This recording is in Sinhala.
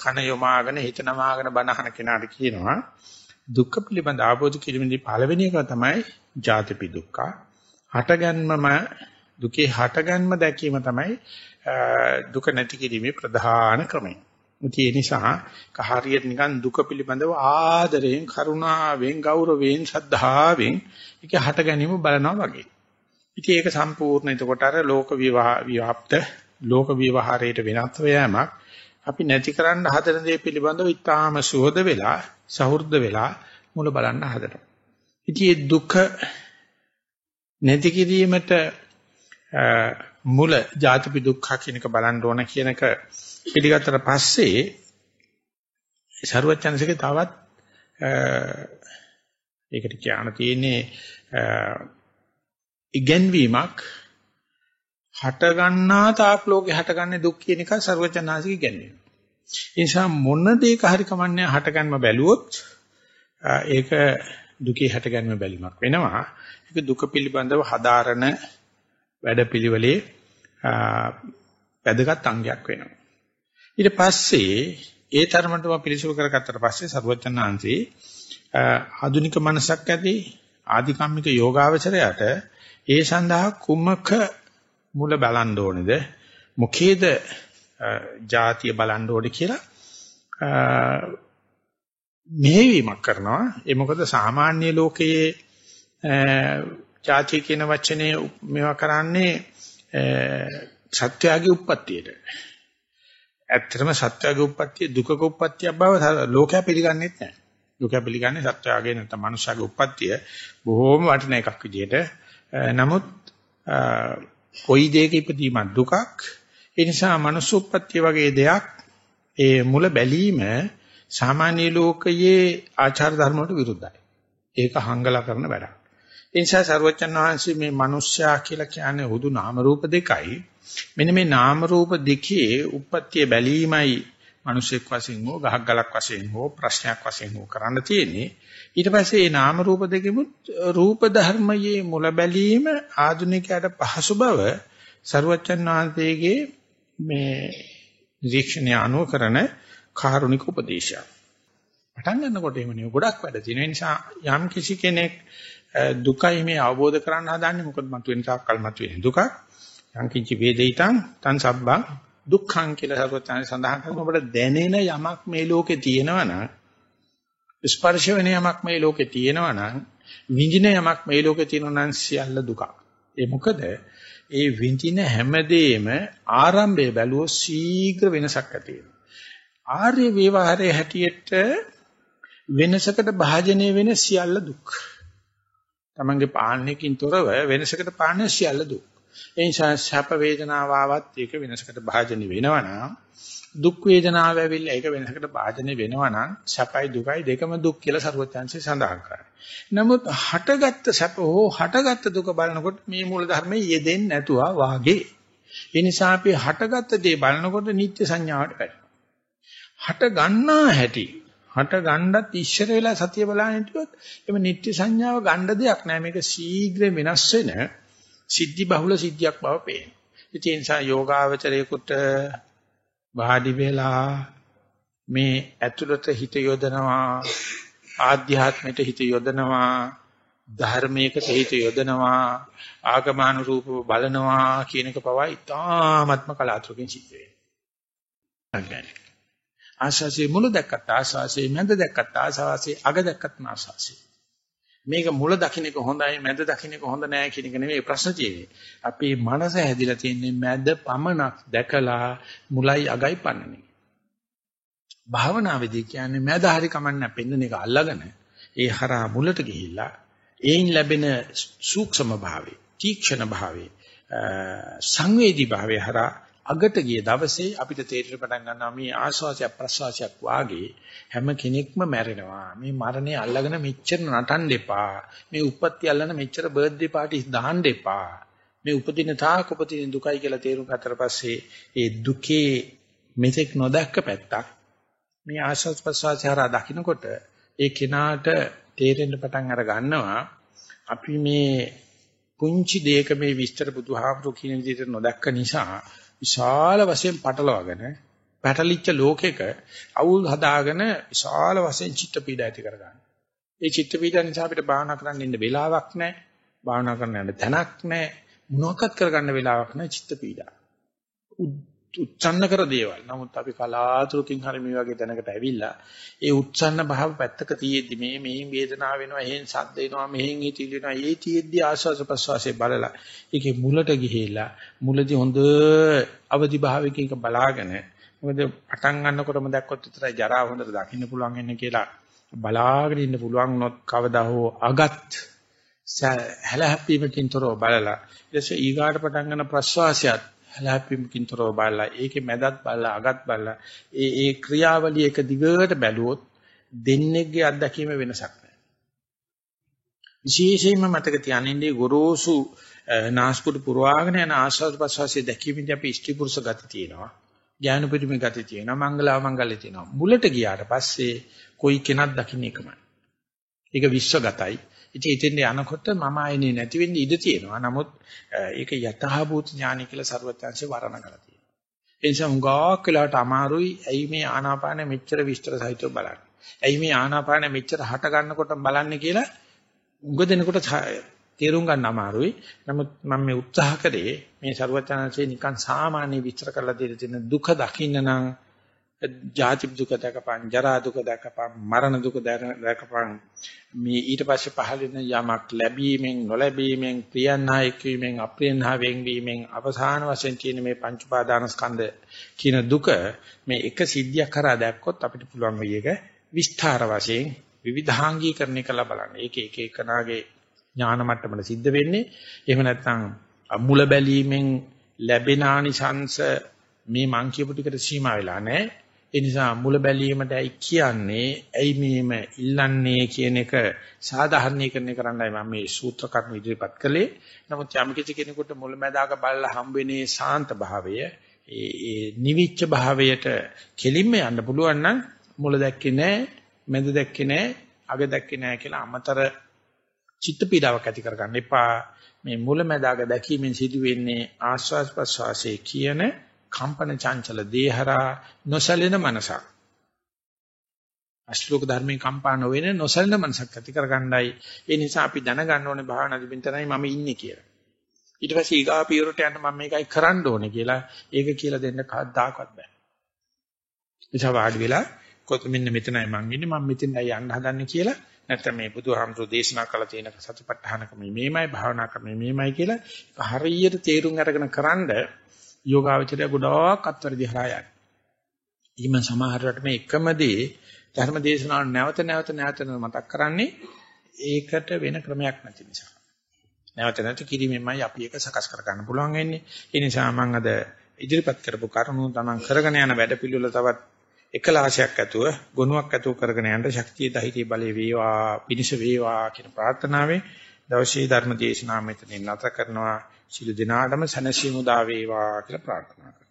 කන යොමාගෙන හිත නමාගෙන බනහන කෙනාට කියනවා දුක්ඛ පිළිබඳ ආબોධ කිරීමේදී පළවෙනි එක තමයි ජාතිපි දුක්ඛ. හටගන්මම දුකේ හටගන්ම දැකීම තමයි දුක නැති කිරීමේ ප්‍රධාන ක්‍රමය. ඒ නිසා කහරියට නිකන් දුක පිළිබඳව ආදරයෙන් කරුණාවෙන් ගෞරවයෙන් ශ්‍රද්ධාවෙන් ඒක හට ගැනීම බලනවා වගේ. ඉතින් ඒක සම්පූර්ණ එතකොට අර ලෝක විවාහ විවාප්ත ලෝක විවහාරයට වෙනත් වෑමක් අපි නැති කරන්න හදන දේ පිළිබඳව ඉතාම සුහද වෙලා සහෘද වෙලා මුල බලන්න හදනවා. ඉතින් මේ දුක නැති කිරීමට මුල ජාතිපි දුක්ඛ කියන එක බලන්න ඕන කියන එක පිළිගත්තට පස්සේ ਸਰුවචන්සේගේ තවත් ඒකට කියන්න තියෙන්නේ ඉගැන්වීමක් හට ගන්නා තාක් ලෝකේ හටගන්නේ දුක් කියන එක ਸਰුවචනාසික ඉගැන්වීම. ඒ නිසා මොන දෙයක හරි කමන්නේ හටගන්ම බැලුවොත් ඒක දුකේ හටගන්ම බැලිමක් වෙනවා. ඒක දුක පිළිබඳව හදාරන වැඩපිළිවෙලේ වැදගත් අංගයක් වෙනවා. ඊට පස්සේ ඒ තරමටම පිළිසුරු කරගත්තට පස්සේ සරුවචනාංශේ ආධුනික මනසක් ඇති ආධිකම්මික යෝගාවචරයට ඒ සඳහා කුමක මුල බලන්න ඕනේද මොකේද ಜಾතිය බලන්න ඕනේ කියලා මෙහෙවීමක් කරනවා ඒ මොකද සාමාන්‍ය ලෝකයේ ಜಾතිය කියන වචනේ මේවා කරන්නේ සත්‍යයේ උප්පත්තියට ඇත්තටම සත්‍යයේ උප්පත්තිය දුකක උප්පත්තියක් බව ලෝකයා පිළිගන්නේ නැහැ. ලෝකයා පිළිගන්නේ සත්‍යයේ නැත්නම් මනුෂ්‍යගේ උප්පත්තිය බොහෝම වටින එකක් විදිහට. නමුත් කොයි දෙයක ඉපදීමක් දුකක්. ඒ නිසා මනුෂ්‍ය උප්පත්තිය වගේ දෙයක් ඒ මුල බැලීම සාමාන්‍ය ලෝකයේ ආචාර ධර්ම වලට විරුද්ධයි. ඒක හංගලා කරන වැඩක්. ඒ නිසා සරුවචන් වහන්සේ මේ මිනිස්යා කියලා කියන්නේ හුදු නාම රූප දෙකයි. මෙන්න මේ නාම රූප දෙකේ උප්පත්තිය බැලීමයි මිනිසෙක් වශයෙන් හෝ ගහක් ගලක් වශයෙන් හෝ ප්‍රශ්නයක් වශයෙන් හෝ කරන්න තියෙන්නේ. ඊට පස්සේ මේ නාම රූප දෙකෙමුත් රූප ධර්මයේ මුල බැලීම ආධුනිකයට පහසු බව සරුවචන් වහන්සේගේ මේ නිරීක්ෂණය අනුව කරන කාරුණික උපදේශයක්. පටන් ගන්නකොට එහෙම නෙවෙයි ගොඩක් වැඩ තියෙන නිසා යම් කිසි කෙනෙක් දුකයි මේ අවබෝධ කරගන්න හදන්නේ මොකද මතුවෙන තාක්කල් මතුවෙන දුකක් යම් කිංචි වේදිතං තන් සබ්බං දුක්ඛං කියලා සර්වඥයන් සඳහන් කරනවා ඔබට දැනෙන යමක් මේ ලෝකේ තියෙනවා නම් ස්පර්ශ වෙන යමක් මේ ලෝකේ තියෙනවා නම් විඳින යමක් මේ ලෝකේ තියෙනවා නම් සියල්ල දුක. ඒ මොකද ඒ විඳින හැමදේම ආරම්භය බැලුවොත් ශීඝ්‍ර වෙනසක් ඇති වෙනවා. ආර්ය වේවාහරයේ හැටියට වෙනසකට භාජනය වෙන සියල්ල දුක්. තමන්ගේ පාලනයකින් තොරව වෙනසකට පාලනය සියල්ල දුක්. ඒ නිසා සැප වේදනාව ආවත් ඒක වෙනසකට භාජනය වෙනවා නම් දුක් වේදනාව ඇවිල්ලා ඒක වෙනසකට භාජනය වෙනවා නම් සැපයි දුකයි දෙකම දුක් කියලා සරුවචාන්සේ සඳහන් කරා. නමුත් හටගත්ත සැප හෝ හටගත්ත දුක බලනකොට මේ මූල ධර්මයේ යෙදෙන්නේ නැතුවා වාගේ. ඒ නිසා අපි හටගත්ත දේ බලනකොට නිත්‍ය සංඥාවට වැටෙනවා. හට ගන්නා හැටි හට ගණ්ඩත් ඉස්සර වෙලා සතිය බලන්න හිටියොත් එම නිත්‍ය සංඥාව ගණ්ඩ දෙයක් නෑ මේක ශීඝ්‍ර වෙනස් වෙන සිද්ධි බහුල සිද්ධියක් බව පේනවා. ඒ නිසා යෝගාවචරයේකට වාඩි වෙලා මේ ඇතුළත හිත යොදනවා ආධ්‍යාත්මයට හිත යොදනවා ධර්මයකට හිත යොදනවා ආගමානුරූපව බලනවා කියන එක පවා ඉතාමත්ම කලාතුරකින් සිද්ධ වෙනවා. ආශාසයේ මුල දැක්කත් ආශාසයේ මැද දැක්කත් ආශාසයේ අග දැක්කත් ආශාසයේ මේක මුල දකින්න එක හොඳයි මැද දකින්න එක හොඳ නෑ කියන එක නෙමෙයි ප්‍රශ්න තියෙන්නේ. අපේ මනස හැදිලා තියෙන්නේ මැද පමණක් දැකලා මුලයි අගයි පන්නන්නේ. භාවනාවේදී කියන්නේ මැද හරි කමන්න පෙන්නන එක අල්ලගෙන ඒ හරහා මුලට ගිහිල්ලා ඒයින් ලැබෙන සූක්ෂම භාවය, තීක්ෂණ භාවය, සංවේදී භාවය හරහා අගට ගිය දවසේ අපිට තේරෙන්න පටන් ගන්නවා මේ ආස්වාසයක් ප්‍රසවාසයක් වාගේ හැම කෙනෙක්ම මැරෙනවා. මේ මරණය අල්ලගෙන මෙච්චර නටන්න එපා. මේ උප්පත්ති අල්ලන මෙච්චර බර්ත්ඩේ පාටිස් දාන්න එපා. මේ උපදින තාක් උපදින දුකයි කියලා තේරුම් ගත්තට පස්සේ ඒ දුකේ මෙතෙක් නොදැක්ක පැත්තක් මේ ආස්වාස් ප්‍රසවාසය හරහා දකින්නකොට ඒ කෙනාට තේරෙන්න පටන් අර ගන්නවා අපි මේ පුංචි දෙයක මේ විස්තර බුදුහාමුදුරු කියන විදිහට නොදැක්ක නිසා විශාල වශයෙන් පටලවාගෙන පැටලිච්ච ලෝකෙක අවුල් හදාගෙන විශාල වශයෙන් චිත්ත පීඩ ඇති කරගන්න. ඒ චිත්ත පීඩ නිසා අපිට භාවනා කරන්න ඉන්න වෙලාවක් නැහැ. භාවනා කරන්න යන්න තැනක් නැහැ. මොනවාක්වත් කරගන්න වෙලාවක් නැහැ චිත්ත පීඩා. උච්චන්න කර දේවල්. නමුත් අපි කලාතුරකින් හරි මේ වගේ තැනකට ඇවිල්ලා ඒ උච්චන්න භාව පැත්තක තියෙද්දි මේ මේ වේදනාව වෙනවා, එහෙන් සද්ද එනවා, මෙහෙන් හිතිල් වෙනවා. ඒ තියෙද්දි ආස්වාස ප්‍රස්වාසයේ බලලා ඒකේ මුලට ගිහිලා මුලදී හොඳ අවදි භාවයකින් බලාගෙන මොකද පටන් ගන්නකොටම දැක්කොත් විතරයි ජරාව හොඳට දකින්න පුළුවන් වෙන්නේ කියලා බලාගෙන ඉන්න පුළුවන් නොත් කවදා හෝ අගත් හැලහැප්පීමකින් තොරව බලලා ඊට පස්සේ ඊගාට පටන් ගන්න ප්‍රස්වාසයත් හැලහැප්පීමකින් තොරව බලලා ඒකේ මැදත් බලලා අගත් බලලා ඒ ඒ ක්‍රියාවලිය එක දිගට බැලුවොත් දෙන්නේගේ අත්දැකීම වෙනසක් නැහැ. විශේෂයෙන්ම මතක තියාගන්නේ ගොරෝසු නාස්පුඩු පුරවාගෙන යන ආස්වාද ප්‍රසවාසයේ දැකීමේදී අපි ඉෂ්ටි පුරුෂ ගති තියෙනවා. ඥාන පරිමේ ගති තියෙනවා. මංගලාව මංගල්‍ය තියෙනවා. මුලට ගියාට පස්සේ කොයි කෙනක් දකින්න එකමයි. ඒක විශ්වගතයි. ඉතින් එතෙන් යනකොට මම ආයෙනේ නැති වෙන්නේ ඉඩ තියෙනවා. නමුත් ඒක යථාභූත ඥානය කියලා ਸਰවඥාන්සේ වර්ණන කරලා තියෙනවා. ඒ නිසා හුඟක් වෙලාවට අමාරුයි ඇයි මේ ආනාපාන මෙච්චර විස්තර සහිතව බලන්නේ. ඇයි මේ ආනාපාන මෙච්චර හට ගන්නකොට බලන්නේ කියලා උග දෙනකොට තේරුම් ගන්න අමාරුයි. නමුත් මම මේ උත්සාහ කරේ මේ ਸਰවඥාන්සේ නිකන් සාමාන්‍ය විස්තර කරලා දෙන දුක දකින්න නම් ජාති දුක දැකපන් ජරා දුක දැකපන් මරණ දුක දැකපන් මේ ඊට පස්සේ පහළ වෙන යමක් ලැබීමෙන් නොලැබීමෙන් ප්‍රියන්හායක වීමෙන් අප්‍රියන්හා වෙන්වීමෙන් අවසාන වශයෙන් තියෙන මේ පංච උපාදාන ස්කන්ධ කියන දුක මේ එක සිද්ධියක් කරා දැක්කොත් අපිට පුළුවන් වෙයි එක විස්තර වශයෙන් විවිධාංගීකරණය කළා බලන්න. ඒක එක එකනාගේ ඥාන මට්ටමල සිද්ධ වෙන්නේ. එහෙම නැත්නම් මුල බැලීමෙන් ලැබෙන ආනිසංශ මේ මං කියපු ටිකට සීමා වෙලා නැහැ. ඒ නිසා මුල බැලීමට ඇයි කියන්නේ ඇයි මේම ඉල්ලන්නේ කියන එක සාධාරණීකරණය කරන්නයි මම මේ සූත්‍ර කර්ම ඉදිරිපත් කළේ. නමුත් යම් කිසි කෙනෙකුට මුල මැදාක බලලා හම්බ වෙනේ සාන්ත භාවය, ඒ ඒ නිවිච්ච භාවයට කෙලින්ම යන්න පුළුවන් නම් මුල දැක්කේ නැහැ, මැද දැක්කේ නැහැ, අග දැක්කේ නැහැ කියලා අමතර චිත්ත පීඩාවක් ඇති කරගන්න එපා. මේ මුල මැදාක දැකීමෙන් සිදුවෙන්නේ ආස්වාස් ප්‍රස්වාසයේ කියන කම්පන චංචල දේහරා නොසලෙන මනසක්. අශ්ලෝක ධර්මයේ කම්පා නොවන නොසලෙන මනසක් ඇති කරගන්නයි. ඒ නිසා අපි දැනගන්න ඕනේ භාවනා දිබින්තරයි මම ඉන්නේ කියලා. ඊට පස්සේ ඊගා පියවරට යන්න මම මේකයි කරන්න ඕනේ කියලා ඒක කියලා දෙන්න කවදාකවත් බෑ. එචා වාඩි වෙලා කොත් මෙන්න මෙතනයි මං ඉන්නේ මම මෙතෙන්යි යන්න හදන්නේ කියලා නැත්නම් මේ බුදුහාමුදුරු දේශනා කළ තියෙන සතිපට්ඨානක මේමයි භාවනා ක්‍රම මේමයි කියලා හරියට තේරුම් අරගෙන කරන්ඩ යෝගාවචරය ගොඩාක් අත්වැරදි හරහා යන්නේ. ඊම සමහරවට මේ එකම දේ ධර්ම දේශනාව නැවත නැවත නැවත මතක් කරන්නේ ඒකට වෙන ක්‍රමයක් නැති නිසා. නැවත නැවත කිරීමෙන්මයි අපි ඒක සකස් කර ගන්න පුළුවන් වෙන්නේ. ඒ නිසා මම අද ඉදිරිපත් කරපු කරුණු තමන් කරගෙන යන වැඩපිළිවෙල තවත් එකලාශයක් ඇතුව ගුණයක් ඇතුව කරගෙන යන්න ශක්තිය ධෛර්ය බලය වේවා පිනිස වේවා කියන ප්‍රාර්ථනාවෙන් දවසේ ධර්ම දේශනාව මෙතනින් නැත කරනවා සිළු දිනාටම සනසීමු දා වේවා කියලා ප්‍රාර්ථනා කරනවා.